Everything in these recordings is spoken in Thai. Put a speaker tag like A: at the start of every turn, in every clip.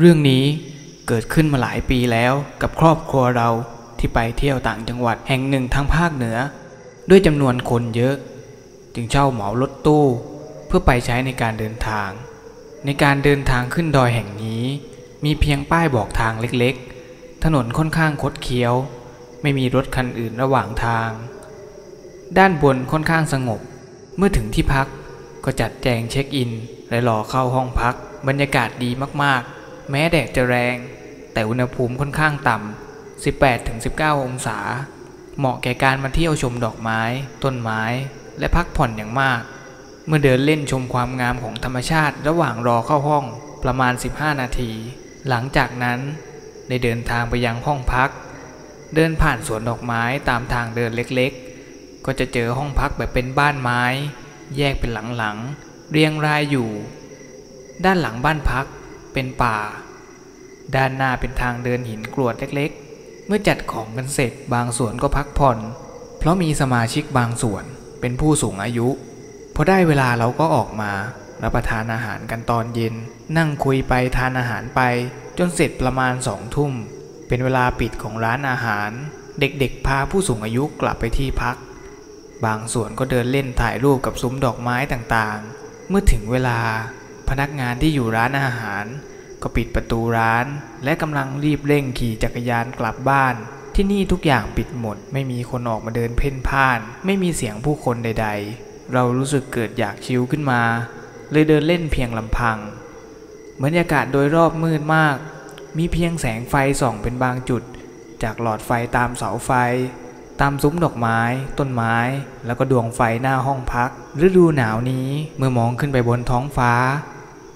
A: เรื่องนี้เกิดขึ้นมาหลายปีแล้วกับครอบครัวเราที่ไปเที่ยวต่างจังหวัดแห่งหนึ่งทางภาคเหนือ ด้วยจำนวนคนเยอะ จึงเช่าเหมารถตู้ เพื่อไปใช้ในการเดินทาง ในการเดินทางขึ้นดอยแห่งนี้ มีเพียงป้ายบอกทางเล็กๆ ถนนค่อนข้างคดเคี้ยว ไม่มีรถคันอื่นระหว่างทาง ด้านบนค่อนข้างสงบ เมื่อถึงที่พักก็จัดแจงเช็คอินและรอเข้าห้องพัก บรรยากาศดีมากๆ แม้แดดจะแรง แต่อุณหภูมิค่อนข้างต่ำ 18-19 องศา เหมาะแก่การมาเที่ยวชมดอกไม้ ต้นไม้ และพักผ่อนอย่างมาก เมื่อเดินเล่นชมความงามของธรรมชาติระหว่างรอเข้าห้องประมาณ 15 นาที หลังจากนั้นได้เดินทางไปยังห้องพัก เดินผ่านสวนดอกไม้ตามทางเดินเล็กๆ ก็จะเจอห้องพักแบบเป็นบ้านไม้ แยกเป็นหลังๆ เรียงรายอยู่ ด้านหลังบ้านพักเป็นป่า ด้านหน้าเป็นทางเดินหินกรวดเล็กๆ เมื่อจัดของกันเสร็จบางส่วนก็พักผ่อน เพราะมีสมาชิกบางส่วนเป็นผู้สูงอายุ พอได้เวลาเราก็ออกมา รับประทานอาหารกันตอนเย็น นั่งคุยไปทานอาหารไป จนเสร็จประมาณสองทุ่ม เป็นเวลาปิดของร้านอาหาร เด็กๆ พาผู้สูงอายุกลับไปที่พัก บางส่วนก็เดินเล่นถ่ายรูปกับซุ้มดอกไม้ต่างๆ เมื่อถึงเวลาพนักงานที่อยู่ร้านอาหาร ก็ปิดประตูร้าน และกำลังรีบเร่งขี่จักรยานกลับบ้าน ที่นี่ทุกอย่างปิดหมด ไม่มีคนออกมาเดินเพ่นพ่าน ไม่มีเสียงผู้คนใด ๆ เรารู้สึกเกิดอยากชิลขึ้นมา เลยเดินเล่นเพียงลำพังบรรยากาศโดยรอบมืดมาก มีเพียงแสงไฟส่องเป็นบางจุด จากหลอดไฟตามเสาไฟ ตามซุ้มดอกไม้ ต้นไม้ แล้วก็ดวงไฟหน้าห้องพัก ฤดูหนาวนี้เมื่อมองขึ้นไปบนท้องฟ้า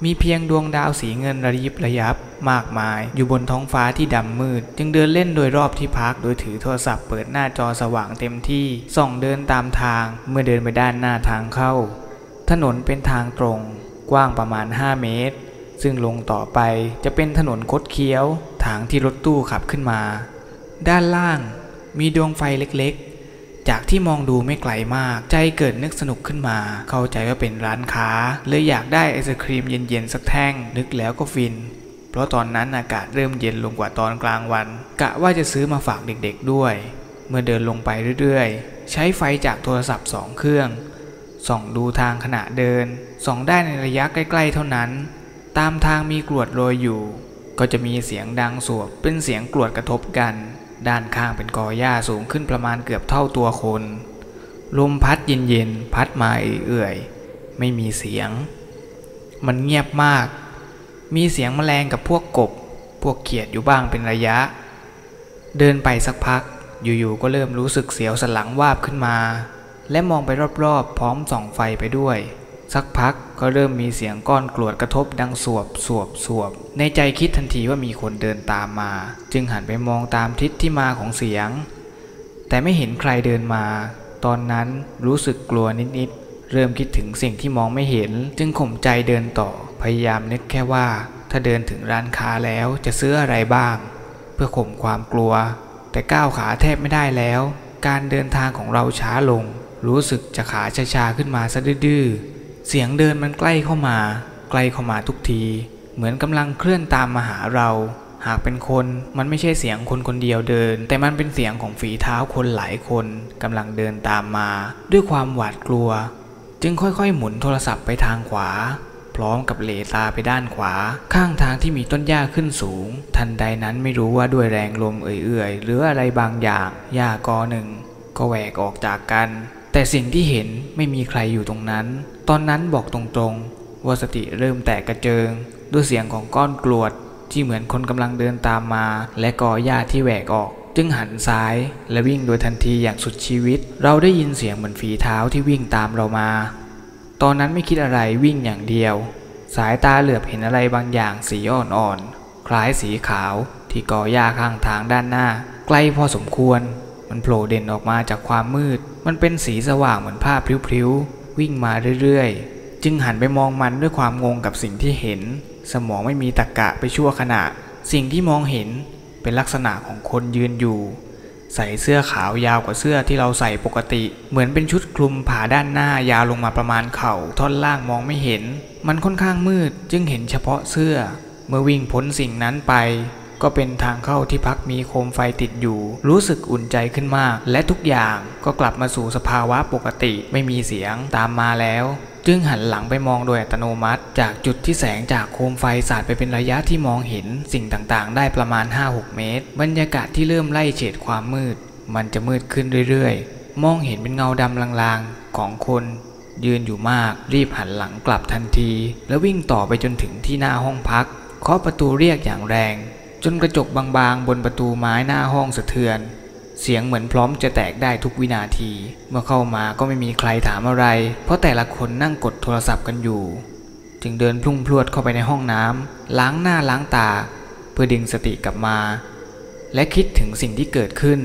A: มีเพียงดวงดาวสีเงินระยิบระยับมากมาย อยู่บนท้องฟ้าที่ดำมืด จึงเดินเล่นโดยรอบที่พักโดยถือโทรศัพท์เปิดหน้าจอสว่างเต็มที่ส่องเดินตามทางเมื่อเดินไปด้านหน้าทางเข้า ถนนเป็นทางตรง กว้างประมาณ 5 เมตร ซึ่งลงต่อไปจะเป็นถนนคดเคี้ยว ทางที่รถตู้ขับขึ้นมา ด้านล่างมีดวงไฟเล็ก จากที่มองดูไม่ไกลมาก ใจเกิดนึกสนุกขึ้นมา เข้าใจว่าเป็นร้านค้าเลยอยากได้ไอศครีมเย็นๆสักแท่ง นึกแล้วก็ฟิน เพราะตอนนั้นอากาศเริ่มเย็นลงกว่าตอนกลางวัน กะว่าจะซื้อมาฝากเด็กๆด้วย เมื่อเดินลงไปเรื่อยๆ ใช้ไฟจากโทรศัพท์สองเครื่องส่องดูทางขณะเดิน ส่องได้ในระยะใกล้ๆเท่านั้น ตามทางมีกรวดโรยอยู่ ก็จะมีเสียงดังสวบเป็นเสียงกรวดกระทบกัน ด้านข้างเป็นกอหญ้าสูงขึ้นประมาณเกือบเท่าตัวคน ลมพัดเย็นๆ พัดมาเอื่อยๆ ไม่มีเสียง มันเงียบมาก มีเสียงแมลงกับพวกกบ พวกเขียดอยู่บ้างเป็นระยะ เดินไปสักพัก อยู่ๆ ก็เริ่มรู้สึกเสียวสลังวาบขึ้นมา และมองไปรอบๆ พร้อมส่องไฟไปด้วย สักพักก็เริ่มมีเสียงก้อนกรวดกระทบดังสวบสวบสวบ ในใจคิดทันทีว่ามีคนเดินตามมา จึงหันไปมองตามทิศที่มาของเสียง แต่ไม่เห็นใครเดินมา ตอนนั้นรู้สึกกลัวนิดๆ เริ่มคิดถึงสิ่งที่มองไม่เห็น จึงข่มใจเดินต่อ พยายามนึกแค่ว่า ถ้าเดินถึงร้านค้าแล้วจะซื้ออะไรบ้าง เพื่อข่มความกลัว แต่ก้าวขาแทบไม่ได้แล้ว การเดินทางของเราช้าลง รู้สึกจะขาชาๆขึ้นมาซะดื้อๆ เสียงเดินมันใกล้เข้ามา ใกล้เข้ามาทุกที เหมือนกำลังเคลื่อนตามมาหาเรา หากเป็นคนมันไม่ใช่เสียงคนคนเดียวเดิน แต่มันเป็นเสียงของฝีเท้าคนหลายคนกำลังเดินตามมา ด้วยความหวาดกลัว จึงค่อยๆ หมุนโทรศัพท์ไปทางขวา พร้อมกับเหลตาไปด้านขวา ข้างทางที่มีต้นหญ้าขึ้นสูง ทันใดนั้นไม่รู้ว่าด้วยแรงลมเอื่อยๆหรืออะไรบางอย่างหญ้ากอหนึ่งก็แหวกออกจากกัน แต่สิ่งที่เห็นไม่มีใครอยู่ตรงนั้น ตอนนั้นบอกตรงๆ ว่าสติเริ่มแตกกระเจิง ด้วยเสียงของก้อนกรวด ที่เหมือนคนกำลังเดินตามมา และกอหญ้าที่แหวกออก จึงหันซ้าย และวิ่งโดยทันทีอย่างสุดชีวิต เราได้ยินเสียงเหมือนฝีเท้าที่วิ่งตามเรามา ตอนนั้นไม่คิดอะไรวิ่งอย่างเดียว สายตาเหลือบเห็นอะไรบางอย่างสีอ่อนๆคล้ายสีขาวที่กอหญ้าข้างทางด้านหน้า ใกล้พอสมควร มันโผล่เด่นออกมาจากความมืด มันเป็นสีสว่างเหมือนผ้าพลิ้วๆ วิ่งมาเรื่อยๆ จึงหันไปมองมันด้วยความงงกับสิ่งที่เห็น สมองไม่มีตะกะไปชั่วขณะ สิ่งที่มองเห็นเป็นลักษณะของคนยืนอยู่ ใส่เสื้อขาวยาวกว่าเสื้อที่เราใส่ปกติ เหมือนเป็นชุดคลุมผ่าด้านหน้ายาวลงมาประมาณเข่า ท่อนล่างมองไม่เห็น มันค่อนข้างมืดจึงเห็นเฉพาะเสื้อ เมื่อวิ่งพ้นสิ่งนั้นไป ก็เป็นทางเข้าที่พักมีโคมไฟติดอยู่ รู้สึกอุ่นใจขึ้นมาก และทุกอย่างก็กลับมาสู่สภาวะปกติไม่มีเสียงตามมาแล้วจึงหันหลังไปมองโดยอัตโนมัติ จากจุดที่แสงจากโคมไฟสาดไปเป็นระยะที่มองเห็น สิ่งต่างๆ ได้ประมาณ 5-6 เมตร บรรยากาศที่เริ่มไล่เฉดความมืด มันจะมืดขึ้นเรื่อยๆ มองเห็นเป็นเงาดำลางๆ ของคน ยืนอยู่มาก รีบหันหลังกลับทันที แล้ววิ่งต่อไปจนถึงที่หน้าห้องพักเคาะประตูเรียกอย่างแรง จนกระจกบางๆ บนประตูไม้หน้าห้องสะเทือน เสียงเหมือนพร้อมจะแตกได้ทุกวินาที เมื่อเข้ามาก็ไม่มีใครถามอะไร เพราะแต่ละคนนั่งกดโทรศัพท์กันอยู่ จึงเดินพลุ่งพลวดเข้าไปในห้องน้ำล้างหน้าล้างตา เพื่อดึงสติกลับมา และคิดถึงสิ่งที่เกิดขึ้น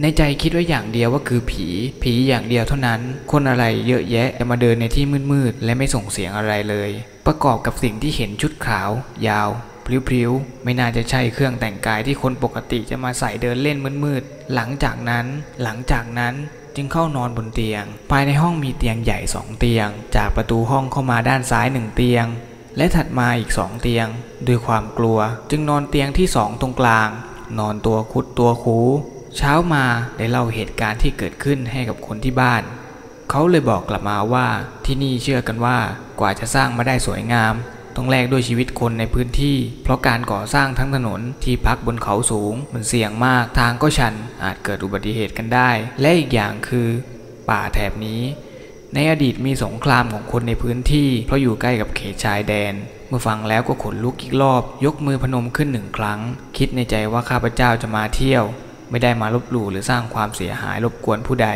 A: ในใจคิดไว้อย่างเดียวว่าคือผี ผีอย่างเดียวเท่านั้น คนอะไรเยอะแยะจะมาเดินในที่มืดๆและไม่ส่งเสียงอะไรเลย ประกอบกับสิ่งที่เห็นชุดขาวยาว พลิ้วๆ ไม่น่าจะใช่เครื่องแต่งกายที่คนปกติจะมาใส่เดินเล่นมืดๆ หลังจากนั้น หลังจากนั้นจึงเข้านอนบนเตียง ภายในห้องมีเตียงใหญ่สองเตียง จากประตูห้องเข้ามาด้านซ้ายหนึ่งเตียง และถัดมาอีกสองเตียง ด้วยความกลัว จึงนอนเตียงที่สองตรงกลาง นอนตัวคุดตัวคู เช้ามาได้เล่าเหตุการณ์ที่เกิดขึ้นให้กับคนที่บ้าน เขาเลยบอกกลับมาว่าที่นี่เชื่อกันว่ากว่าจะสร้างมาได้สวยงาม ต้องแลกด้วยชีวิตคนในพื้นที่ เพราะการก่อสร้างทั้งถนนที่พักบนเขาสูง มันเสี่ยงมากทางก็ชันอาจเกิดอุบัติเหตุกันได้ และอีกอย่างคือ ป่าแถบนี้ ในอดีตมีสงครามของคนในพื้นที่ เพราะอยู่ใกล้กับเขตชายแดนเมื่อฟังแล้วก็ขนลุกอีกรอบ ยกมือพนมขึ้นหนึ่งครั้ง คิดในใจว่าข้าพเจ้าจะมาเที่ยว ไม่ได้มาลบหลู่หรือสร้างความเสียหายรบกวนผู้ใด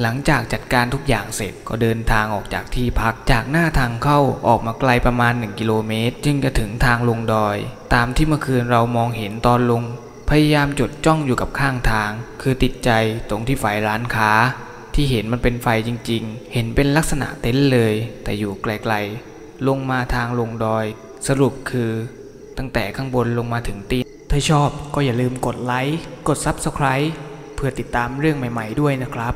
A: หลังจากจัดการทุกอย่างเสร็จก็เดินทางออกจากที่พักจากหน้าทางเข้าออกมาไกลประมาณ 1 กิโลเมตร จึงจะถึงทางลงดอย ตามที่เมื่อคืนเรามองเห็นตอนลง พยายามจดจ้องอยู่กับข้างทาง คือติดใจตรงที่ไฟร้านค้า ที่เห็นมันเป็นไฟจริง ๆ เห็นเป็นลักษณะเต็นท์เลย แต่อยู่ไกลๆลงมาทางลงดอย สรุปคือ ตั้งแต่ข้างบนลงมาถึงตี ถ้าชอบก็อย่าลืมกดไลค์ กด Subscribe เพื่อติดตามเรื่องใหม่ ๆ ด้วยนะครับ